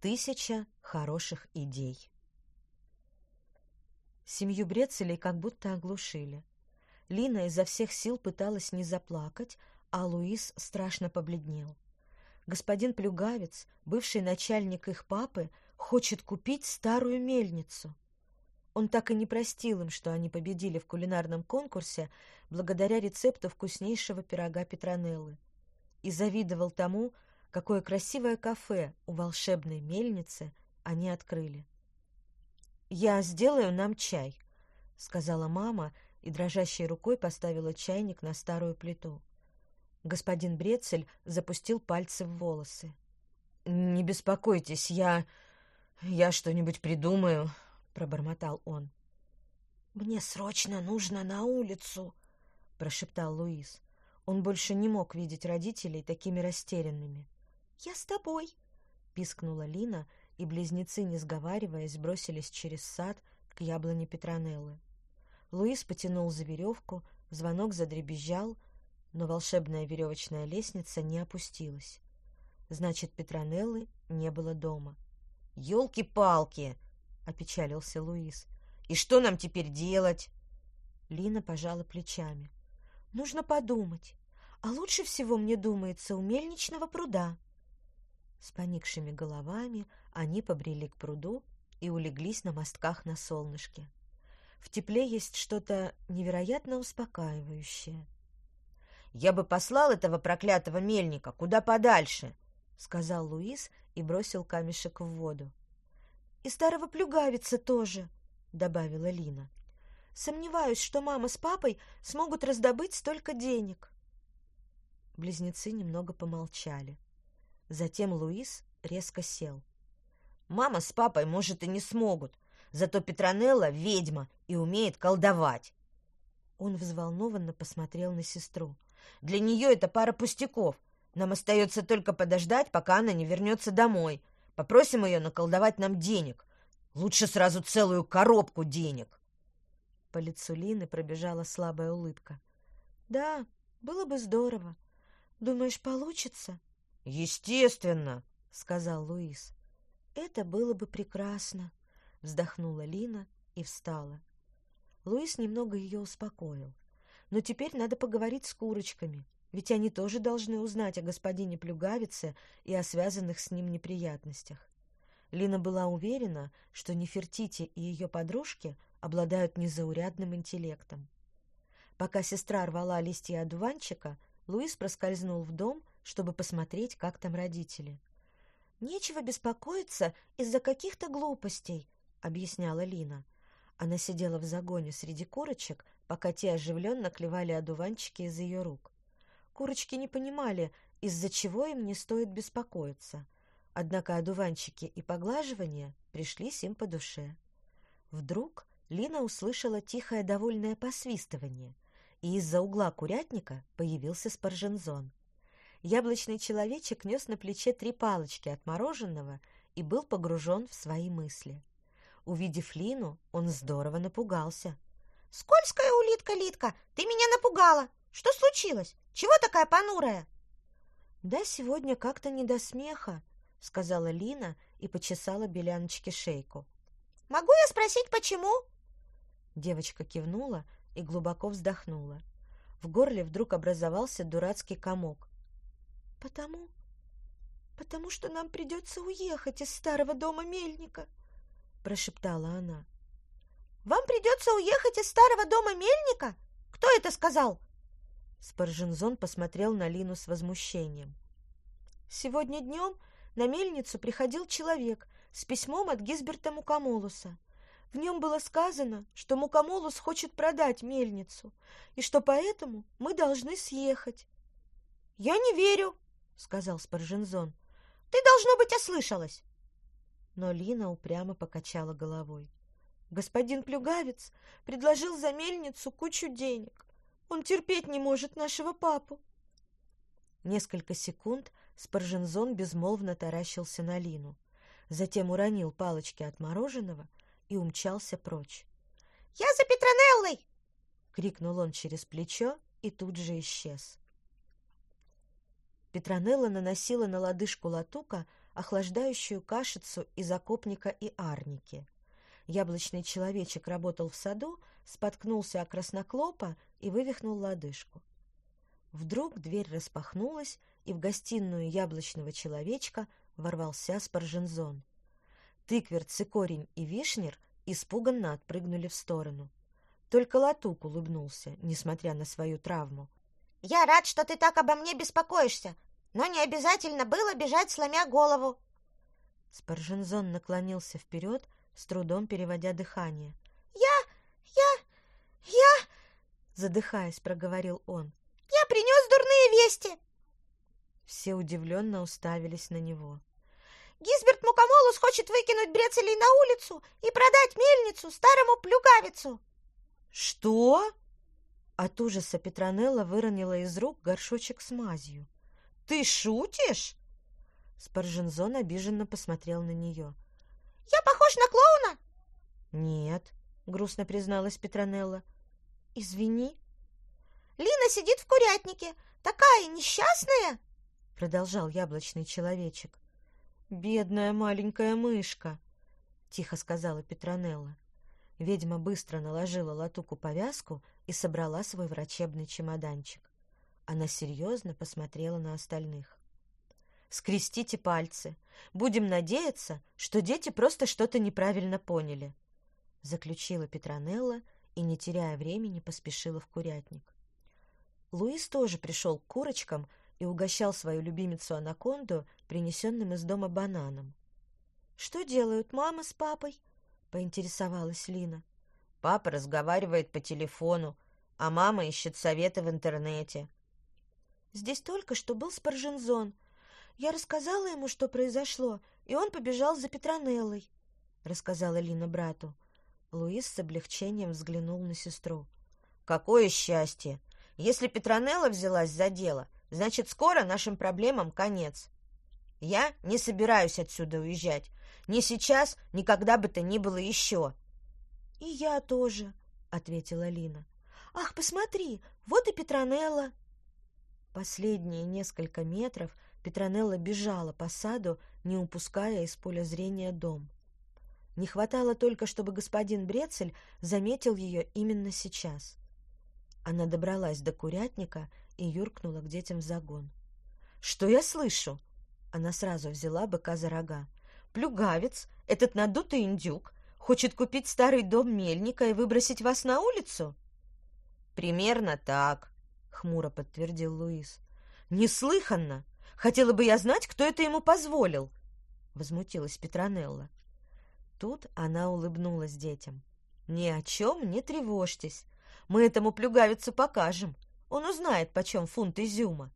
Тысяча хороших идей. Семью Брецелей как будто оглушили. Лина изо всех сил пыталась не заплакать, а Луис страшно побледнел. Господин Плюгавец, бывший начальник их папы, хочет купить старую мельницу. Он так и не простил им, что они победили в кулинарном конкурсе благодаря рецепту вкуснейшего пирога Петронеллы. И завидовал тому, какое красивое кафе у волшебной мельницы они открыли. «Я сделаю нам чай», — сказала мама и дрожащей рукой поставила чайник на старую плиту. Господин Брецель запустил пальцы в волосы. «Не беспокойтесь, я... я что-нибудь придумаю», — пробормотал он. «Мне срочно нужно на улицу», — прошептал Луис. Он больше не мог видеть родителей такими растерянными. «Я с тобой», — пискнула Лина, и близнецы, не сговариваясь, бросились через сад к яблоне Петронеллы. Луис потянул за веревку, звонок задребезжал, но волшебная веревочная лестница не опустилась. Значит, Петронеллы не было дома. «Елки-палки!» — опечалился Луис. «И что нам теперь делать?» Лина пожала плечами. «Нужно подумать. А лучше всего, мне думается, у мельничного пруда». С поникшими головами они побрели к пруду и улеглись на мостках на солнышке. В тепле есть что-то невероятно успокаивающее. «Я бы послал этого проклятого мельника куда подальше», — сказал Луис и бросил камешек в воду. «И старого плюгавица тоже», — добавила Лина. «Сомневаюсь, что мама с папой смогут раздобыть столько денег». Близнецы немного помолчали. Затем Луис резко сел. «Мама с папой, может, и не смогут, Зато Петронелла — ведьма и умеет колдовать. Он взволнованно посмотрел на сестру. Для нее это пара пустяков. Нам остается только подождать, пока она не вернется домой. Попросим ее наколдовать нам денег. Лучше сразу целую коробку денег. По лицу Лины пробежала слабая улыбка. Да, было бы здорово. Думаешь, получится? Естественно, сказал Луис. Это было бы прекрасно, Вздохнула Лина и встала. Луис немного ее успокоил. Но теперь надо поговорить с курочками, ведь они тоже должны узнать о господине Плюгавице и о связанных с ним неприятностях. Лина была уверена, что Нефертити и ее подружки обладают незаурядным интеллектом. Пока сестра рвала листья одуванчика, Луис проскользнул в дом, чтобы посмотреть, как там родители. «Нечего беспокоиться из-за каких-то глупостей», — объясняла Лина. Она сидела в загоне среди курочек, пока те оживленно клевали одуванчики из ее рук. Курочки не понимали, из-за чего им не стоит беспокоиться. Однако одуванчики и поглаживания пришлись им по душе. Вдруг Лина услышала тихое довольное посвистывание, и из-за угла курятника появился спаржензон. Яблочный человечек нес на плече три палочки от мороженого и был погружен в свои мысли. Увидев Лину, он здорово напугался. «Скользкая улитка, Литка, ты меня напугала! Что случилось? Чего такая понурая?» «Да сегодня как-то не до смеха», — сказала Лина и почесала Беляночке шейку. «Могу я спросить, почему?» Девочка кивнула и глубоко вздохнула. В горле вдруг образовался дурацкий комок. «Потому... потому что нам придется уехать из старого дома мельника», — прошептала она. «Вам придется уехать из старого дома мельника? Кто это сказал?» Спаржинзон посмотрел на Лину с возмущением. «Сегодня днем на мельницу приходил человек с письмом от Гизберта Мукамолуса. В нем было сказано, что Мукамолус хочет продать мельницу, и что поэтому мы должны съехать». «Я не верю», — сказал Спаржинзон. «Ты, должно быть, ослышалась но Лина упрямо покачала головой. Господин Плюгавец предложил за мельницу кучу денег. Он терпеть не может нашего папу. Несколько секунд Спаржензон безмолвно таращился на Лину, затем уронил палочки от мороженого и умчался прочь. «Я за Петронеллой!» — крикнул он через плечо и тут же исчез. Петронелла наносила на лодыжку латука охлаждающую кашицу из окопника и арники. Яблочный человечек работал в саду, споткнулся о красноклопа и вывихнул лодыжку. Вдруг дверь распахнулась, и в гостиную яблочного человечка ворвался спаржензон. Тыквер, цикорень и вишнер испуганно отпрыгнули в сторону. Только Латук улыбнулся, несмотря на свою травму. «Я рад, что ты так обо мне беспокоишься, но не обязательно было бежать, сломя голову». Спаржензон наклонился вперед, с трудом переводя дыхание. «Я... я... я...» Задыхаясь, проговорил он. «Я принес дурные вести!» Все удивленно уставились на него. Гизберт Мукомолус хочет выкинуть брецелей на улицу и продать мельницу старому плюгавицу. Что? От ужаса Петронелла выронила из рук горшочек с мазью. Ты шутишь? Спаржензон обиженно посмотрел на нее. Я похож на клоуна? Нет, грустно призналась Петронелла. Извини. Лина сидит в курятнике, такая несчастная, продолжал яблочный человечек. «Бедная маленькая мышка!» — тихо сказала Петронелла. Ведьма быстро наложила латуку повязку и собрала свой врачебный чемоданчик. Она серьезно посмотрела на остальных. «Скрестите пальцы. Будем надеяться, что дети просто что-то неправильно поняли», — заключила Петронелла и, не теряя времени, поспешила в курятник. Луис тоже пришел к курочкам и угощал свою любимицу Анаконду принесенным из дома бананом. «Что делают мама с папой?» — поинтересовалась Лина. «Папа разговаривает по телефону, а мама ищет советы в интернете». «Здесь только что был Спаржензон. Я рассказала ему, что произошло, и он побежал за Петронеллой», — рассказала Лина брату. Луис с облегчением взглянул на сестру. «Какое счастье! Если Петронелла взялась за дело, значит, скоро нашим проблемам конец. Я не собираюсь отсюда уезжать. Ни сейчас, ни когда бы то ни было еще. — И я тоже, — ответила Лина. — Ах, посмотри, вот и Петронелла. Последние несколько метров Петронелла бежала по саду, не упуская из поля зрения дом. Не хватало только, чтобы господин Брецель заметил ее именно сейчас. Она добралась до курятника и юркнула к детям в загон. «Что я слышу?» Она сразу взяла быка за рога. «Плюгавец, этот надутый индюк, хочет купить старый дом мельника и выбросить вас на улицу?» «Примерно так», — хмуро подтвердил Луис. «Неслыханно! Хотела бы я знать, кто это ему позволил!» — возмутилась Петронелла. Тут она улыбнулась детям. «Ни о чем не тревожьтесь. Мы этому плюгавицу покажем. Он узнает, почем фунт изюма.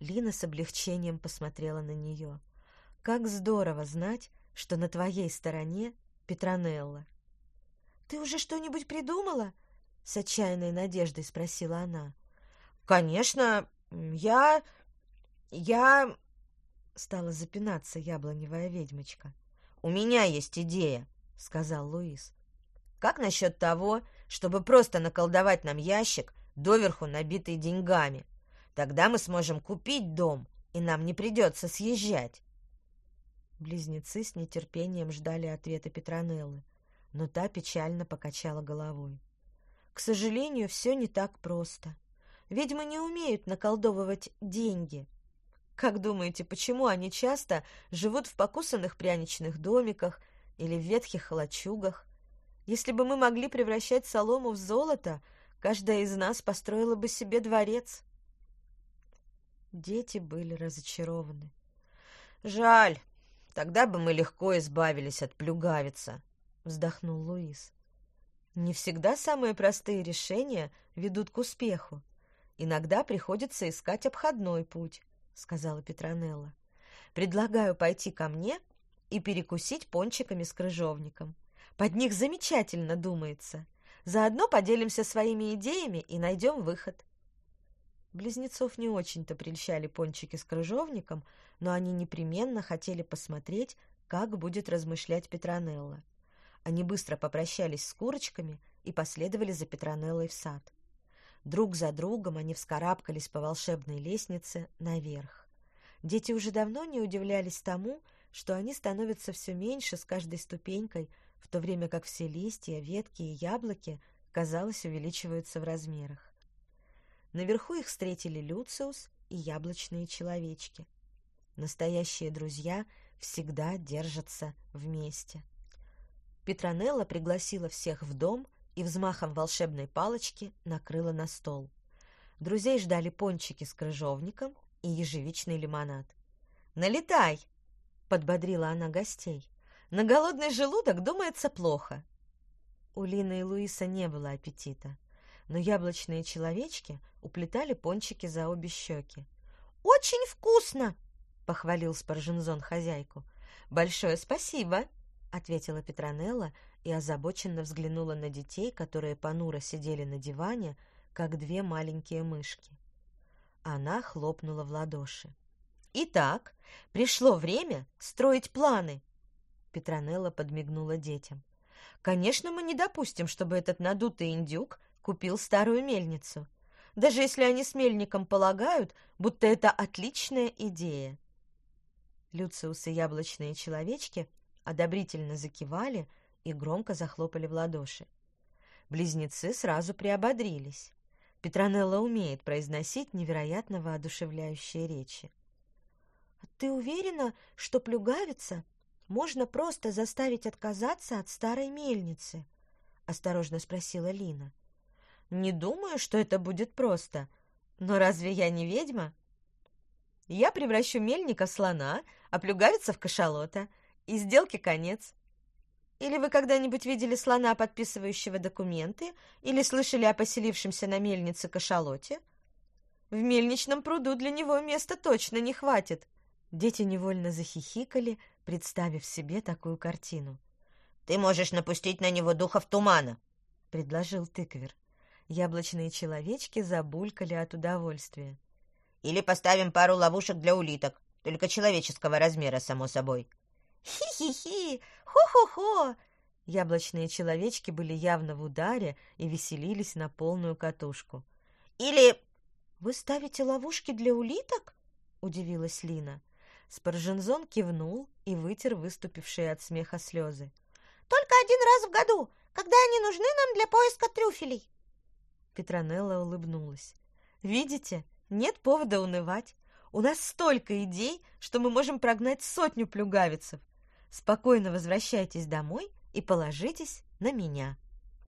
Лина с облегчением посмотрела на нее. Как здорово знать, что на твоей стороне Петронелла. Ты уже что-нибудь придумала? С отчаянной надеждой спросила она. Конечно, я... я... Стала запинаться яблоневая ведьмочка. «У меня есть идея», — сказал Луис. «Как насчет того, чтобы просто наколдовать нам ящик доверху набитый деньгами. Тогда мы сможем купить дом, и нам не придется съезжать. Близнецы с нетерпением ждали ответа Петронеллы, но та печально покачала головой. К сожалению, все не так просто. Ведьмы не умеют наколдовывать деньги. Как думаете, почему они часто живут в покусанных пряничных домиках или в ветхих лачугах? Если бы мы могли превращать солому в золото, Каждая из нас построила бы себе дворец. Дети были разочарованы. «Жаль, тогда бы мы легко избавились от плюгавица», — вздохнул Луис. «Не всегда самые простые решения ведут к успеху. Иногда приходится искать обходной путь», — сказала Петронелла. «Предлагаю пойти ко мне и перекусить пончиками с крыжовником. Под них замечательно думается. Заодно поделимся своими идеями и найдем выход. Близнецов не очень-то прельщали пончики с крыжовником, но они непременно хотели посмотреть, как будет размышлять Петронелла. Они быстро попрощались с курочками и последовали за Петронеллой в сад. Друг за другом они вскарабкались по волшебной лестнице наверх. Дети уже давно не удивлялись тому, что они становятся все меньше с каждой ступенькой, в то время как все листья, ветки и яблоки, казалось, увеличиваются в размерах. Наверху их встретили Люциус и яблочные человечки. Настоящие друзья всегда держатся вместе. Петронелла пригласила всех в дом и взмахом волшебной палочки накрыла на стол. Друзей ждали пончики с крыжовником и ежевичный лимонад. «Налетай!» — подбодрила она гостей. «На голодный желудок думается плохо». У Лины и Луиса не было аппетита, но яблочные человечки уплетали пончики за обе щеки. «Очень вкусно!» — похвалил Спаржензон хозяйку. «Большое спасибо!» — ответила Петронелла и озабоченно взглянула на детей, которые понуро сидели на диване, как две маленькие мышки. Она хлопнула в ладоши. «Итак, пришло время строить планы!» Петронелла подмигнула детям. «Конечно, мы не допустим, чтобы этот надутый индюк купил старую мельницу, даже если они с мельником полагают, будто это отличная идея». Люциус и яблочные человечки одобрительно закивали и громко захлопали в ладоши. Близнецы сразу приободрились. Петронелла умеет произносить невероятно воодушевляющие речи. «А «Ты уверена, что плюгавица можно просто заставить отказаться от старой мельницы?» — осторожно спросила Лина. «Не думаю, что это будет просто. Но разве я не ведьма?» «Я превращу мельника в слона, а плюгавица в кашалота, и сделки конец. Или вы когда-нибудь видели слона, подписывающего документы, или слышали о поселившемся на мельнице кашалоте? В мельничном пруду для него места точно не хватит. Дети невольно захихикали, представив себе такую картину. «Ты можешь напустить на него духов тумана», — предложил тыквер. Яблочные человечки забулькали от удовольствия. «Или поставим пару ловушек для улиток, только человеческого размера, само собой». «Хи-хи-хи! Хо-хо-хо!» Яблочные человечки были явно в ударе и веселились на полную катушку. «Или...» «Вы ставите ловушки для улиток?» — удивилась Лина. Спаржензон кивнул и вытер выступившие от смеха слезы. «Только один раз в году, когда они нужны нам для поиска трюфелей». Петронелла улыбнулась. «Видите, нет повода унывать. У нас столько идей, что мы можем прогнать сотню плюгавицев. Спокойно возвращайтесь домой и положитесь на меня.